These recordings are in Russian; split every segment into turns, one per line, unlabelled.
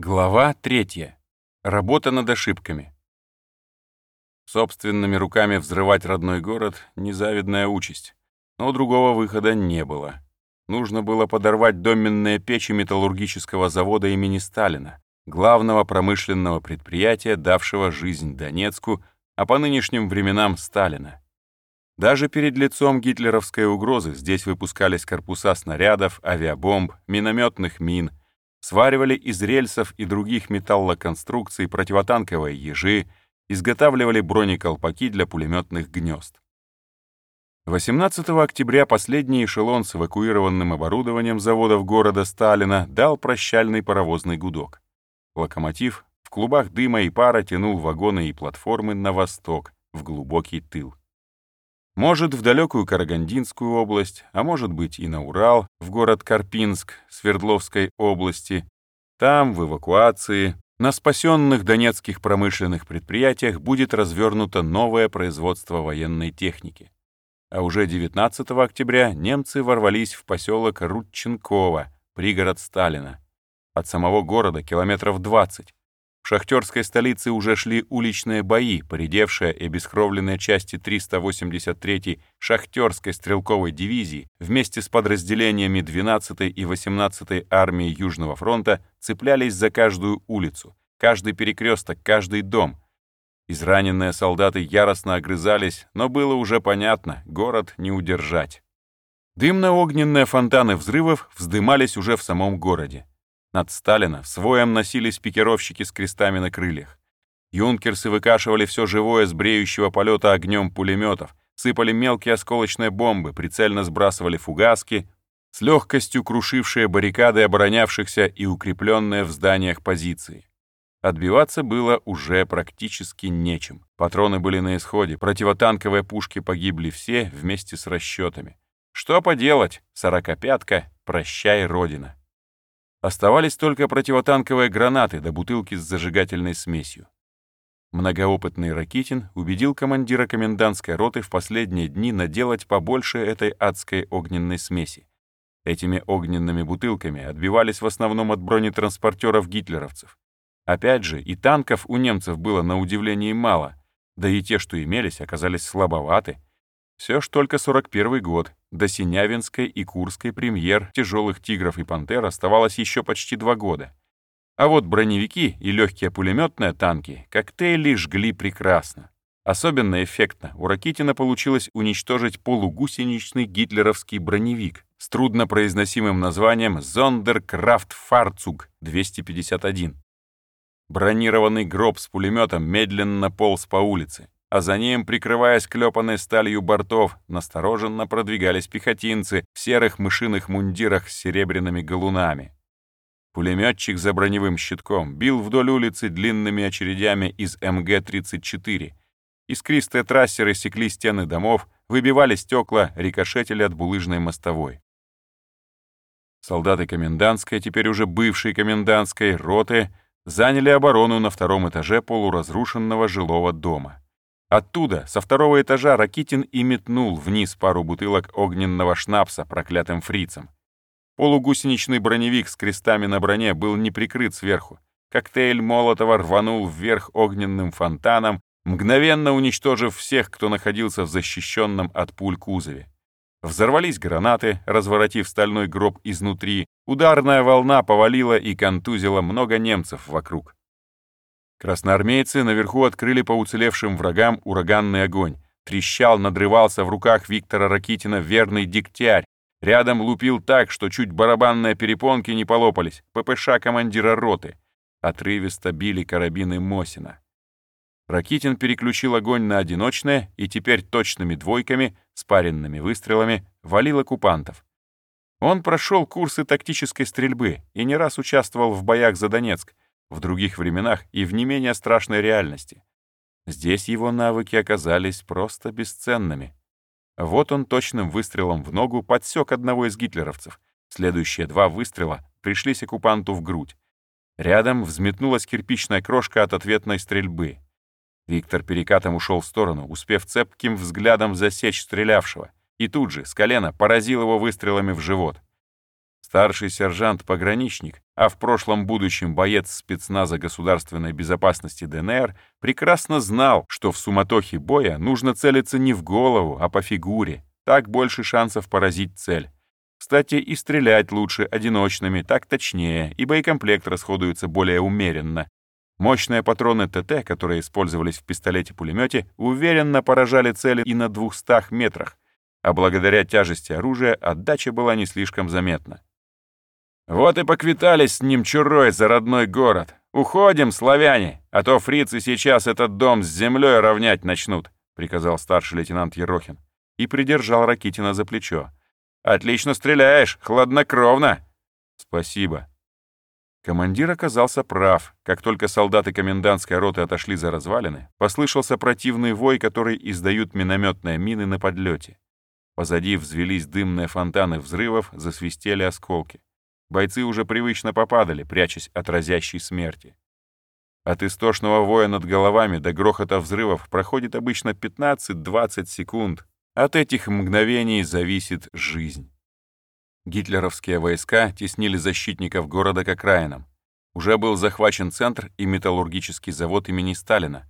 Глава третья. Работа над ошибками. Собственными руками взрывать родной город — незавидная участь. Но другого выхода не было. Нужно было подорвать доменные печи металлургического завода имени Сталина, главного промышленного предприятия, давшего жизнь Донецку, а по нынешним временам Сталина. Даже перед лицом гитлеровской угрозы здесь выпускались корпуса снарядов, авиабомб, минометных мин — сваривали из рельсов и других металлоконструкций противотанковые ежи, изготавливали бронеколпаки для пулеметных гнезд. 18 октября последний эшелон с эвакуированным оборудованием заводов города Сталина дал прощальный паровозный гудок. Локомотив в клубах дыма и пара тянул вагоны и платформы на восток, в глубокий тыл. Может, в далекую Карагандинскую область, а может быть и на Урал, в город Карпинск Свердловской области. Там, в эвакуации, на спасенных донецких промышленных предприятиях будет развернуто новое производство военной техники. А уже 19 октября немцы ворвались в поселок Рудченково, пригород Сталина. От самого города километров 20, шахтерской столице уже шли уличные бои, поредевшие и обескровленные части 383-й шахтерской стрелковой дивизии вместе с подразделениями 12-й и 18-й армии Южного фронта цеплялись за каждую улицу, каждый перекресток, каждый дом. Израненные солдаты яростно огрызались, но было уже понятно, город не удержать. Дымно-огненные фонтаны взрывов вздымались уже в самом городе. Над Сталина с воем носились пикировщики с крестами на крыльях. Юнкерсы выкашивали все живое с бреющего полета огнем пулеметов, сыпали мелкие осколочные бомбы, прицельно сбрасывали фугаски, с легкостью крушившие баррикады оборонявшихся и укрепленные в зданиях позиции. Отбиваться было уже практически нечем. Патроны были на исходе, противотанковые пушки погибли все вместе с расчетами. Что поделать, сорокопятка, прощай, Родина. Оставались только противотанковые гранаты до бутылки с зажигательной смесью. Многоопытный Ракитин убедил командира комендантской роты в последние дни наделать побольше этой адской огненной смеси. Этими огненными бутылками отбивались в основном от бронетранспортеров гитлеровцев. Опять же, и танков у немцев было на удивление мало, да и те, что имелись, оказались слабоваты. Все ж только 41 год, до Синявинской и Курской премьер тяжелых «Тигров» и «Пантер» оставалось еще почти два года. А вот броневики и легкие пулеметные танки коктейли жгли прекрасно. Особенно эффектно у Ракитина получилось уничтожить полугусеничный гитлеровский броневик с труднопроизносимым названием «Зондеркрафтфарцуг 251». Бронированный гроб с пулеметом медленно полз по улице а за ним, прикрываясь клепанной сталью бортов, настороженно продвигались пехотинцы в серых мышиных мундирах с серебряными галунами. Пулеметчик за броневым щитком бил вдоль улицы длинными очередями из МГ-34. Искристые трассеры секли стены домов, выбивали стекла, рикошетили от булыжной мостовой. Солдаты комендантской, теперь уже бывшей комендантской, роты заняли оборону на втором этаже полуразрушенного жилого дома. Оттуда, со второго этажа, Ракитин и метнул вниз пару бутылок огненного шнапса проклятым фрицем. Полугусеничный броневик с крестами на броне был не прикрыт сверху. Коктейль Молотова рванул вверх огненным фонтаном, мгновенно уничтожив всех, кто находился в защищенном от пуль кузове. Взорвались гранаты, разворотив стальной гроб изнутри, ударная волна повалила и контузила много немцев вокруг. Красноармейцы наверху открыли по уцелевшим врагам ураганный огонь. Трещал, надрывался в руках Виктора Ракитина верный дегтярь. Рядом лупил так, что чуть барабанные перепонки не полопались. ППШ командира роты. Отрывисто били карабины Мосина. Ракитин переключил огонь на одиночное и теперь точными двойками, спаренными выстрелами, валил оккупантов. Он прошел курсы тактической стрельбы и не раз участвовал в боях за Донецк, в других временах и в не менее страшной реальности. Здесь его навыки оказались просто бесценными. Вот он точным выстрелом в ногу подсек одного из гитлеровцев. Следующие два выстрела пришлись оккупанту в грудь. Рядом взметнулась кирпичная крошка от ответной стрельбы. Виктор перекатом ушел в сторону, успев цепким взглядом засечь стрелявшего, и тут же с колена поразил его выстрелами в живот. Старший сержант-пограничник, а в прошлом будущем боец спецназа государственной безопасности ДНР, прекрасно знал, что в суматохе боя нужно целиться не в голову, а по фигуре. Так больше шансов поразить цель. Кстати, и стрелять лучше одиночными, так точнее, и боекомплект расходуется более умеренно. Мощные патроны ТТ, которые использовались в пистолете-пулемете, уверенно поражали цели и на 200 метрах, а благодаря тяжести оружия отдача была не слишком заметна. Вот и поквитались с ним чурой за родной город. Уходим, славяне, а то фрицы сейчас этот дом с землей равнять начнут, приказал старший лейтенант Ерохин и придержал Ракитина за плечо. Отлично стреляешь, хладнокровно. Спасибо. Командир оказался прав. Как только солдаты комендантской роты отошли за развалины, послышался противный вой, который издают минометные мины на подлете. Позади взвелись дымные фонтаны взрывов, засвистели осколки. Бойцы уже привычно попадали, прячась от разящей смерти. От истошного воя над головами до грохота взрывов проходит обычно 15-20 секунд. От этих мгновений зависит жизнь. Гитлеровские войска теснили защитников города к окраинам. Уже был захвачен центр и металлургический завод имени Сталина.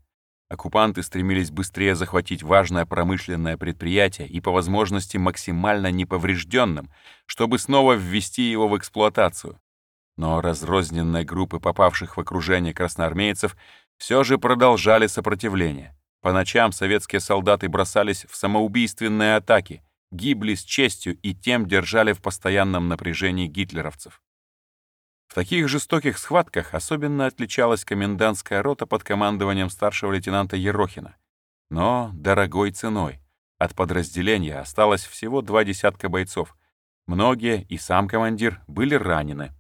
Оккупанты стремились быстрее захватить важное промышленное предприятие и по возможности максимально неповрежденным, чтобы снова ввести его в эксплуатацию. Но разрозненные группы попавших в окружение красноармейцев все же продолжали сопротивление. По ночам советские солдаты бросались в самоубийственные атаки, гибли с честью и тем держали в постоянном напряжении гитлеровцев. В таких жестоких схватках особенно отличалась комендантская рота под командованием старшего лейтенанта Ерохина. Но дорогой ценой. От подразделения осталось всего два десятка бойцов. Многие, и сам командир, были ранены.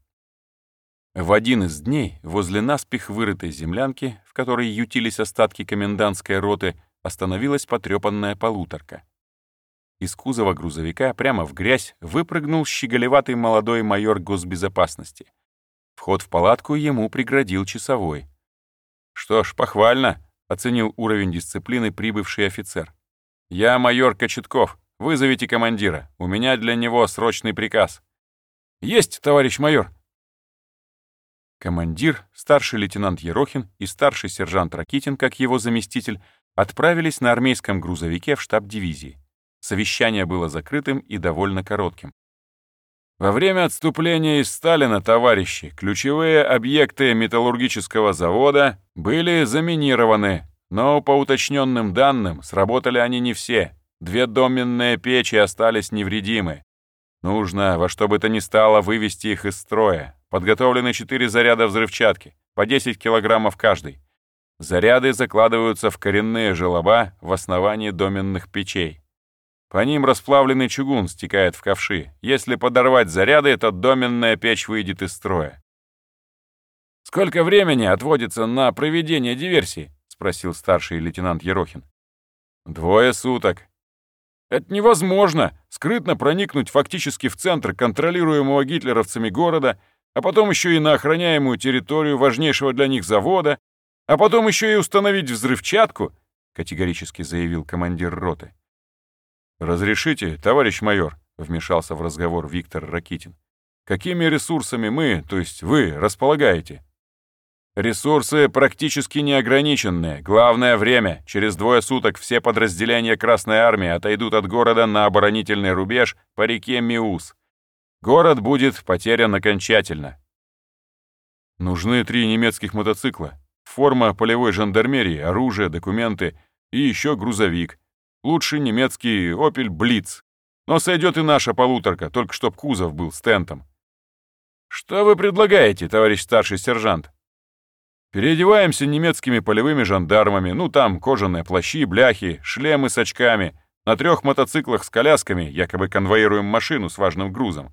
В один из дней возле наспех вырытой землянки, в которой ютились остатки комендантской роты, остановилась потрепанная полуторка. Из кузова грузовика прямо в грязь выпрыгнул щеголеватый молодой майор госбезопасности. Вход в палатку ему преградил часовой. «Что ж, похвально», — оценил уровень дисциплины прибывший офицер. «Я майор Кочетков. Вызовите командира. У меня для него срочный приказ». «Есть, товарищ майор!» Командир, старший лейтенант Ерохин и старший сержант Ракитин, как его заместитель, отправились на армейском грузовике в штаб дивизии. Совещание было закрытым и довольно коротким. Во время отступления из Сталина, товарищи, ключевые объекты металлургического завода были заминированы, но по уточненным данным сработали они не все. Две доменные печи остались невредимы. Нужно во что бы то ни стало вывести их из строя. Подготовлены четыре заряда взрывчатки, по 10 килограммов каждый. Заряды закладываются в коренные желоба в основании доменных печей. По ним расплавленный чугун стекает в ковши. Если подорвать заряды, то доменная печь выйдет из строя. «Сколько времени отводится на проведение диверсии?» — спросил старший лейтенант Ерохин. «Двое суток». «Это невозможно! Скрытно проникнуть фактически в центр контролируемого гитлеровцами города, а потом еще и на охраняемую территорию важнейшего для них завода, а потом еще и установить взрывчатку», — категорически заявил командир роты. «Разрешите, товарищ майор», — вмешался в разговор Виктор Ракитин. «Какими ресурсами мы, то есть вы, располагаете?» «Ресурсы практически неограниченные. Главное — время. Через двое суток все подразделения Красной Армии отойдут от города на оборонительный рубеж по реке Миус. Город будет потерян окончательно». «Нужны три немецких мотоцикла. Форма полевой жандармерии, оружие, документы и еще грузовик», Лучше немецкий «Опель Блиц». Но сойдет и наша полуторка, только чтоб кузов был с тентом. Что вы предлагаете, товарищ старший сержант? Переодеваемся немецкими полевыми жандармами, ну там кожаные плащи, бляхи, шлемы с очками, на трех мотоциклах с колясками, якобы конвоируем машину с важным грузом.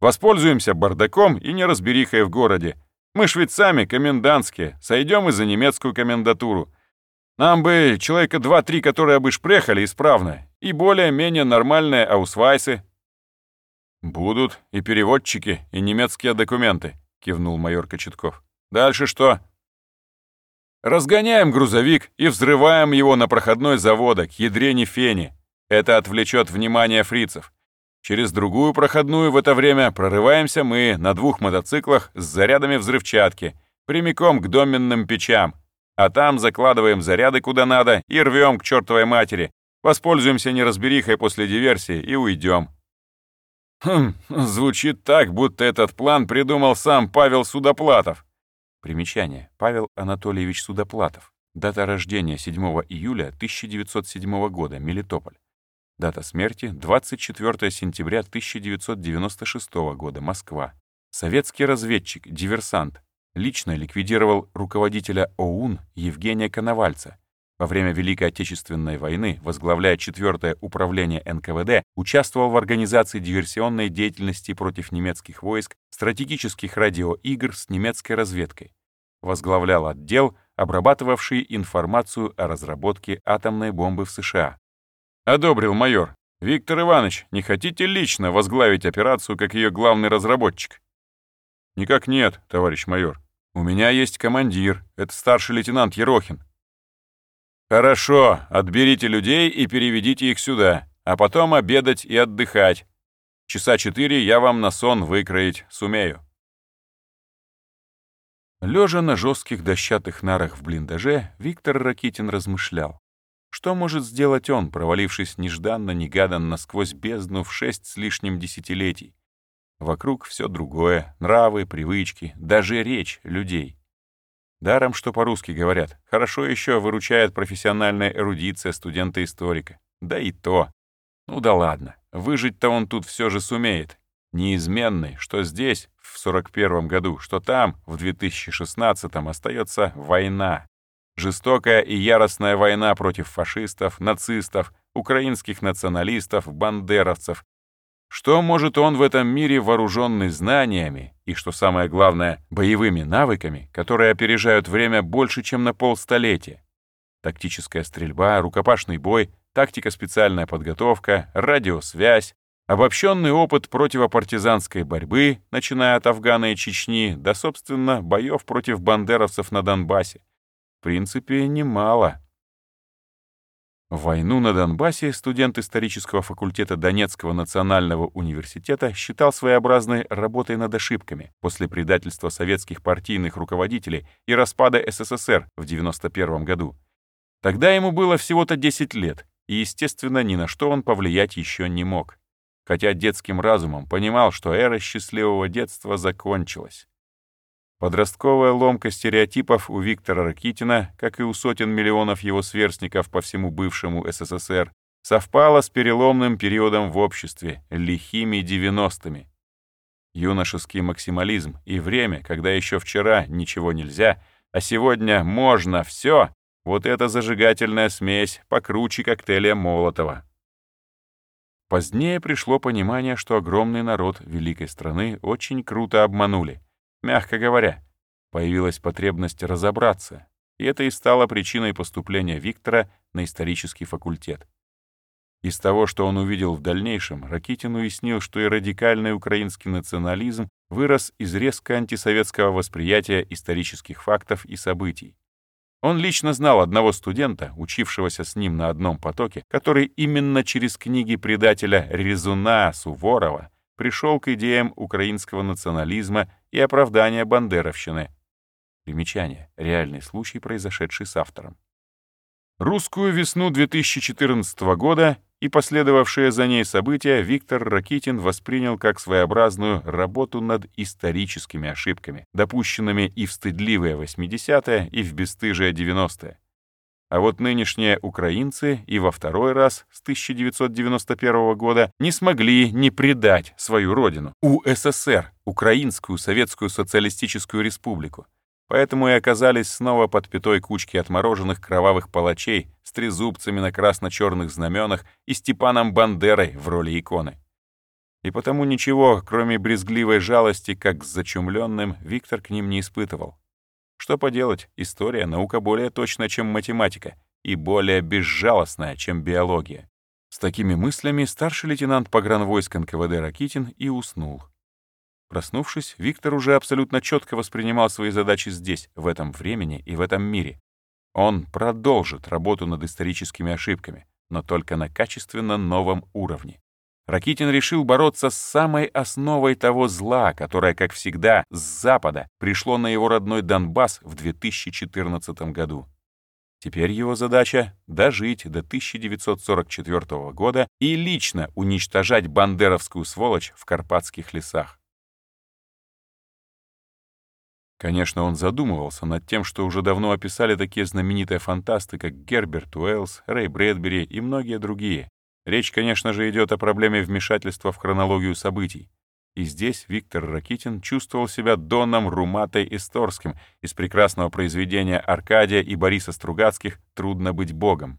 Воспользуемся бардаком и неразберихой в городе. Мы швейцами комендантские, сойдем и за немецкую комендатуру. Нам бы человека два-три, которые бы шпрехали исправно, и более-менее нормальные аусвайсы». «Будут и переводчики, и немецкие документы», — кивнул майор Кочетков. «Дальше что?» «Разгоняем грузовик и взрываем его на проходной завода к ядрене фени. Это отвлечет внимание фрицев. Через другую проходную в это время прорываемся мы на двух мотоциклах с зарядами взрывчатки, прямиком к доменным печам, а там закладываем заряды куда надо и рвем к чертовой матери, воспользуемся неразберихой после диверсии и уйдем. Хм, звучит так, будто этот план придумал сам Павел Судоплатов. Примечание. Павел Анатольевич Судоплатов. Дата рождения 7 июля 1907 года, Мелитополь. Дата смерти — 24 сентября 1996 года, Москва. Советский разведчик, диверсант. Лично ликвидировал руководителя ОУН Евгения Коновальца. Во время Великой Отечественной войны, возглавляя 4 управление НКВД, участвовал в организации диверсионной деятельности против немецких войск, стратегических радиоигр с немецкой разведкой. Возглавлял отдел, обрабатывавший информацию о разработке атомной бомбы в США. «Одобрил майор. Виктор Иванович, не хотите лично возглавить операцию как ее главный разработчик?» «Никак нет, товарищ майор. У меня есть командир, это старший лейтенант Ерохин». «Хорошо, отберите людей и переведите их сюда, а потом обедать и отдыхать. Часа четыре я вам на сон выкроить сумею». Лежа на жестких дощатых нарах в блиндаже, Виктор Ракитин размышлял. Что может сделать он, провалившись нежданно-негаданно сквозь бездну в шесть с лишним десятилетий? Вокруг все другое — нравы, привычки, даже речь людей. Даром, что по-русски говорят, хорошо еще выручает профессиональная эрудиция студента-историка. Да и то. Ну да ладно, выжить-то он тут все же сумеет. Неизменный, что здесь, в 41 году, что там, в 2016 остается война. Жестокая и яростная война против фашистов, нацистов, украинских националистов, бандеровцев. Что может он в этом мире, вооруженный знаниями и, что самое главное, боевыми навыками, которые опережают время больше, чем на полстолетия? Тактическая стрельба, рукопашный бой, тактика специальная подготовка, радиосвязь, обобщенный опыт противопартизанской борьбы, начиная от Афгана и Чечни, до, собственно, боев против бандеровцев на Донбассе. В принципе, немало. Войну на Донбассе студент исторического факультета Донецкого национального университета считал своеобразной работой над ошибками после предательства советских партийных руководителей и распада СССР в 1991 году. Тогда ему было всего-то 10 лет, и, естественно, ни на что он повлиять еще не мог. Хотя детским разумом понимал, что эра счастливого детства закончилась. Подростковая ломка стереотипов у Виктора Ракитина, как и у сотен миллионов его сверстников по всему бывшему СССР, совпала с переломным периодом в обществе, лихими 90-ми. Юношеский максимализм и время, когда еще вчера ничего нельзя, а сегодня можно все, вот эта зажигательная смесь покруче коктейля Молотова. Позднее пришло понимание, что огромный народ великой страны очень круто обманули — Мягко говоря, появилась потребность разобраться, и это и стало причиной поступления Виктора на исторический факультет. Из того, что он увидел в дальнейшем, Ракитин уяснил, что и радикальный украинский национализм вырос из резко антисоветского восприятия исторических фактов и событий. Он лично знал одного студента, учившегося с ним на одном потоке, который именно через книги предателя Резуна Суворова пришел к идеям украинского национализма и оправдания бандеровщины. Примечание. Реальный случай, произошедший с автором. Русскую весну 2014 года и последовавшие за ней события Виктор Ракитин воспринял как своеобразную работу над историческими ошибками, допущенными и в стыдливые 80-е, и в бесстыжие 90-е. А вот нынешние украинцы и во второй раз с 1991 года не смогли не предать свою родину, УССР, Украинскую Советскую Социалистическую Республику. Поэтому и оказались снова под пятой кучки отмороженных кровавых палачей с трезубцами на красно-черных знаменах и Степаном Бандерой в роли иконы. И потому ничего, кроме брезгливой жалости, как с зачумленным, Виктор к ним не испытывал. Что поделать, история — наука более точная, чем математика, и более безжалостная, чем биология. С такими мыслями старший лейтенант погранвойск НКВД Ракитин и уснул. Проснувшись, Виктор уже абсолютно четко воспринимал свои задачи здесь, в этом времени и в этом мире. Он продолжит работу над историческими ошибками, но только на качественно новом уровне. Ракитин решил бороться с самой основой того зла, которое, как всегда, с запада пришло на его родной Донбасс в 2014 году. Теперь его задача — дожить до 1944 года и лично уничтожать бандеровскую сволочь в карпатских лесах. Конечно, он задумывался над тем, что уже давно описали такие знаменитые фантасты, как Герберт Уэллс, Рэй Брэдбери и многие другие. Речь, конечно же, идет о проблеме вмешательства в хронологию событий. И здесь Виктор Ракитин чувствовал себя Доном Руматой Исторским из прекрасного произведения Аркадия и Бориса Стругацких «Трудно быть богом».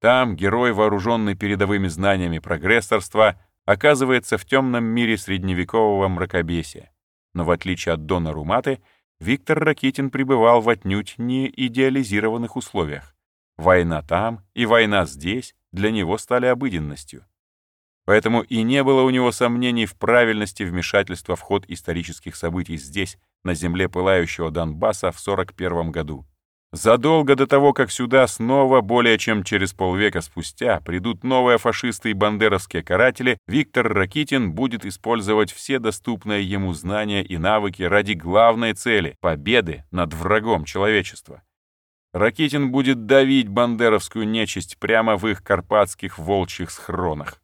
Там герой, вооруженный передовыми знаниями прогрессорства, оказывается в темном мире средневекового мракобесия. Но в отличие от Дона Руматы, Виктор Ракитин пребывал в отнюдь не идеализированных условиях. Война там и война здесь для него стали обыденностью. Поэтому и не было у него сомнений в правильности вмешательства в ход исторических событий здесь, на земле пылающего Донбасса в 41 году. Задолго до того, как сюда снова, более чем через полвека спустя, придут новые фашисты и бандеровские каратели, Виктор Ракитин будет использовать все доступные ему знания и навыки ради главной цели — победы над врагом человечества. Ракитин будет давить бандеровскую нечисть прямо в их карпатских волчьих схронах.